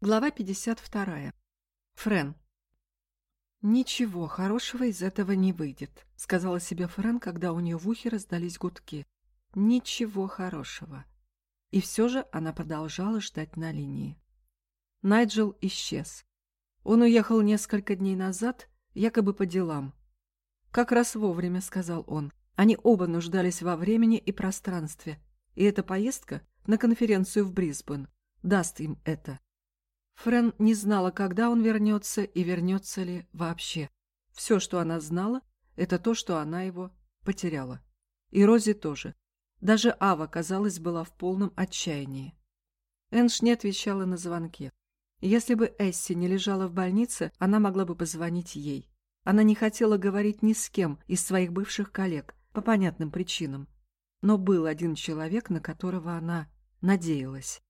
Глава 52. Френ. «Ничего хорошего из этого не выйдет», — сказала себе Френ, когда у нее в ухе раздались гудки. «Ничего хорошего». И все же она продолжала ждать на линии. Найджел исчез. Он уехал несколько дней назад, якобы по делам. «Как раз вовремя», — сказал он. Они оба нуждались во времени и пространстве, и эта поездка на конференцию в Брисбен даст им это. Френ не знала, когда он вернется и вернется ли вообще. Все, что она знала, это то, что она его потеряла. И Рози тоже. Даже Ава, казалось, была в полном отчаянии. Энш не отвечала на звонки. Если бы Эсси не лежала в больнице, она могла бы позвонить ей. Она не хотела говорить ни с кем из своих бывших коллег, по понятным причинам. Но был один человек, на которого она надеялась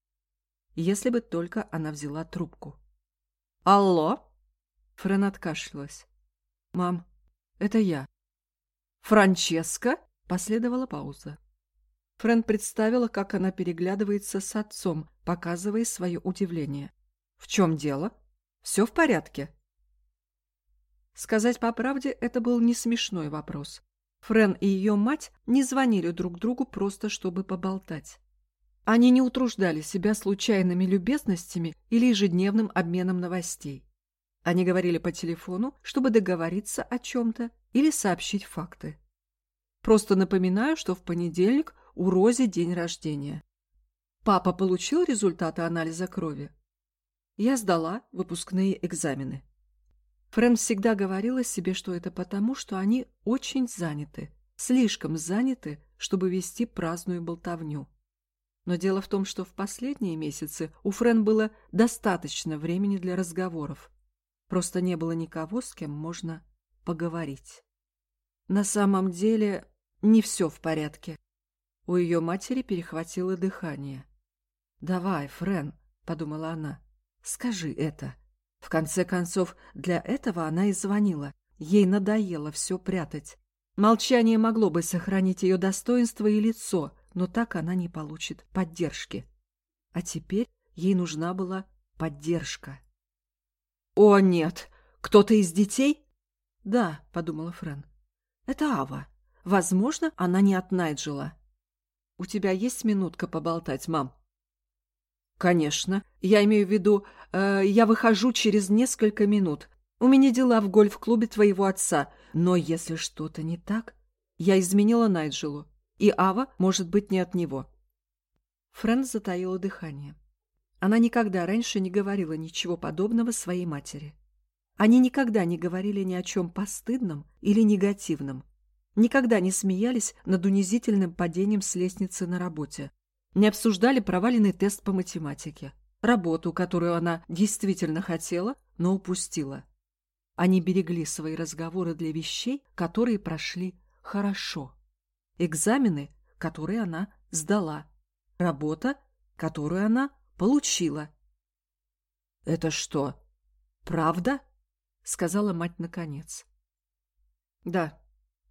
если бы только она взяла трубку. «Алло?» Френ откашлялась. «Мам, это я». «Франческа?» Последовала пауза. Френ представила, как она переглядывается с отцом, показывая свое удивление. «В чем дело? Все в порядке?» Сказать по правде, это был не смешной вопрос. Френ и ее мать не звонили друг другу просто, чтобы поболтать. Они не утруждали себя случайными любезностями или ежедневным обменом новостей. Они говорили по телефону, чтобы договориться о чем-то или сообщить факты. Просто напоминаю, что в понедельник у Рози день рождения. Папа получил результаты анализа крови. Я сдала выпускные экзамены. Фрэн всегда говорила себе, что это потому, что они очень заняты, слишком заняты, чтобы вести праздную болтовню. Но дело в том, что в последние месяцы у Френ было достаточно времени для разговоров. Просто не было никого, с кем можно поговорить. На самом деле не все в порядке. У ее матери перехватило дыхание. «Давай, Френ», — подумала она, — «скажи это». В конце концов, для этого она и звонила. Ей надоело все прятать. Молчание могло бы сохранить ее достоинство и лицо, но так она не получит поддержки. А теперь ей нужна была поддержка. «О, нет! Кто-то из детей?» «Да», — подумала Френ. «Это Ава. Возможно, она не от Найджела». «У тебя есть минутка поболтать, мам?» «Конечно. Я имею в виду, э, я выхожу через несколько минут. У меня дела в гольф-клубе твоего отца. Но если что-то не так, я изменила Найджелу. И Ава может быть не от него. Фрэн затаила дыхание. Она никогда раньше не говорила ничего подобного своей матери. Они никогда не говорили ни о чем постыдном или негативном. Никогда не смеялись над унизительным падением с лестницы на работе. Не обсуждали проваленный тест по математике. Работу, которую она действительно хотела, но упустила. Они берегли свои разговоры для вещей, которые прошли хорошо экзамены, которые она сдала, работа, которую она получила. «Это что, правда?» — сказала мать наконец. «Да.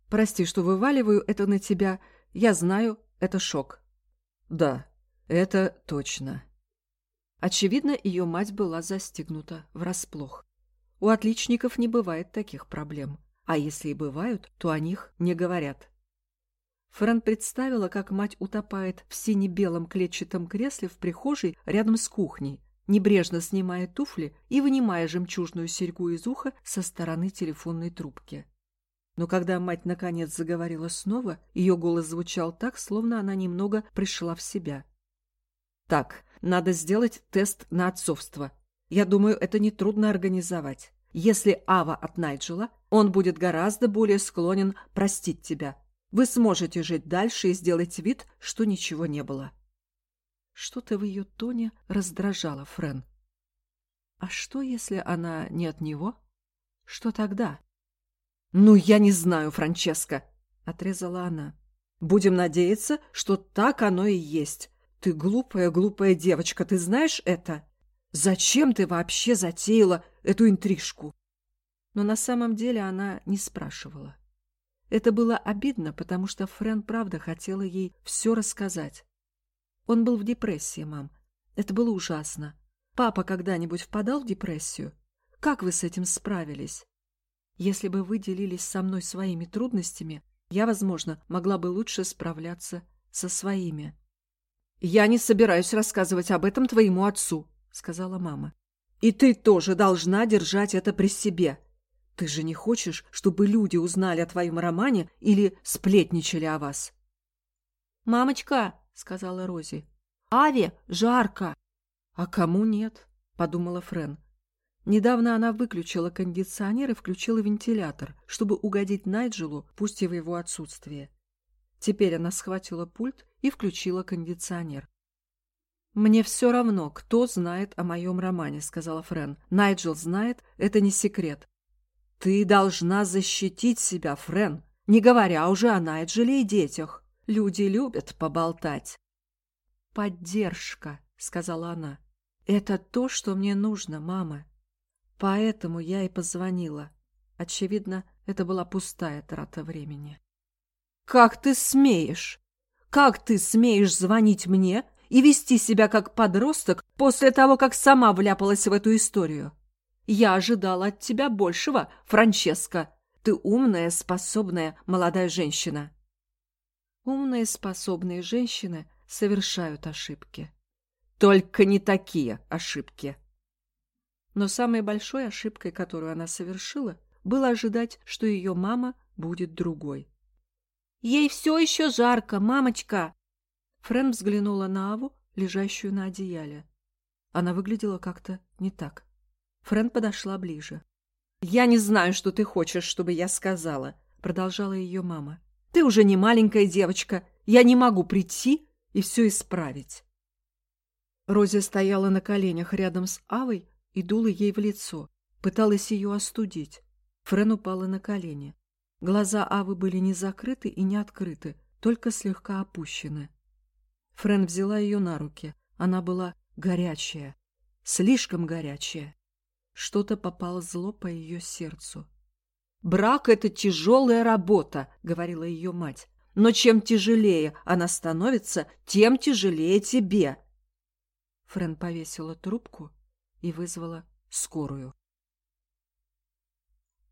Прости, что вываливаю это на тебя. Я знаю, это шок». «Да, это точно». Очевидно, ее мать была застигнута врасплох. У отличников не бывает таких проблем, а если и бывают, то о них не говорят. Фран представила, как мать утопает в сине-белом клетчатом кресле в прихожей рядом с кухней, небрежно снимая туфли и вынимая жемчужную серьгу из уха со стороны телефонной трубки. Но когда мать наконец заговорила снова, ее голос звучал так, словно она немного пришла в себя. «Так, надо сделать тест на отцовство. Я думаю, это нетрудно организовать. Если Ава от Найджела, он будет гораздо более склонен простить тебя. Вы сможете жить дальше и сделать вид, что ничего не было. Что-то в ее тоне раздражало Френ. А что, если она не от него? Что тогда? «Ну, я не знаю, Франческо», — отрезала она. «Будем надеяться, что так оно и есть. Ты глупая, глупая девочка, ты знаешь это? Зачем ты вообще затеяла эту интрижку?» Но на самом деле она не спрашивала. Это было обидно, потому что Френ правда хотела ей все рассказать. Он был в депрессии, мам. Это было ужасно. Папа когда-нибудь впадал в депрессию? Как вы с этим справились? Если бы вы делились со мной своими трудностями, я, возможно, могла бы лучше справляться со своими. «Я не собираюсь рассказывать об этом твоему отцу», — сказала мама. «И ты тоже должна держать это при себе. Ты же не хочешь, чтобы люди узнали о твоем романе или сплетничали о вас?» «Мамочка», — сказала Рози, — «Аве жарко». «А кому нет?» — подумала Френ. Недавно она выключила кондиционер и включила вентилятор, чтобы угодить Найджелу, пусть и в его отсутствие. Теперь она схватила пульт и включила кондиционер. «Мне все равно, кто знает о моем романе», — сказала Френ. «Найджел знает, это не секрет». «Ты должна защитить себя, Френ, не говоря уже о Найджеле и детях. Люди любят поболтать». «Поддержка», — сказала она. «Это то, что мне нужно, мама. Поэтому я и позвонила. Очевидно, это была пустая трата времени». «Как ты смеешь? Как ты смеешь звонить мне и вести себя как подросток после того, как сама вляпалась в эту историю? Я ожидала от тебя большего, Франческа. Ты умная, способная молодая женщина». Умные, способные женщины совершают ошибки. Только не такие ошибки. Но самой большой ошибкой, которую она совершила, было ожидать, что ее мама будет другой. Ей все еще жарко, мамочка!» Френ взглянула на Аву, лежащую на одеяле. Она выглядела как-то не так. Френ подошла ближе. «Я не знаю, что ты хочешь, чтобы я сказала», — продолжала ее мама. «Ты уже не маленькая девочка. Я не могу прийти и все исправить». Рози стояла на коленях рядом с Авой и дула ей в лицо, пыталась ее остудить. Френ упала на колени. Глаза Авы были не закрыты и не открыты, только слегка опущены. Френ взяла ее на руки. Она была горячая, слишком горячая. Что-то попало зло по ее сердцу. «Брак — это тяжелая работа», — говорила ее мать. «Но чем тяжелее она становится, тем тяжелее тебе». Френ повесила трубку и вызвала скорую.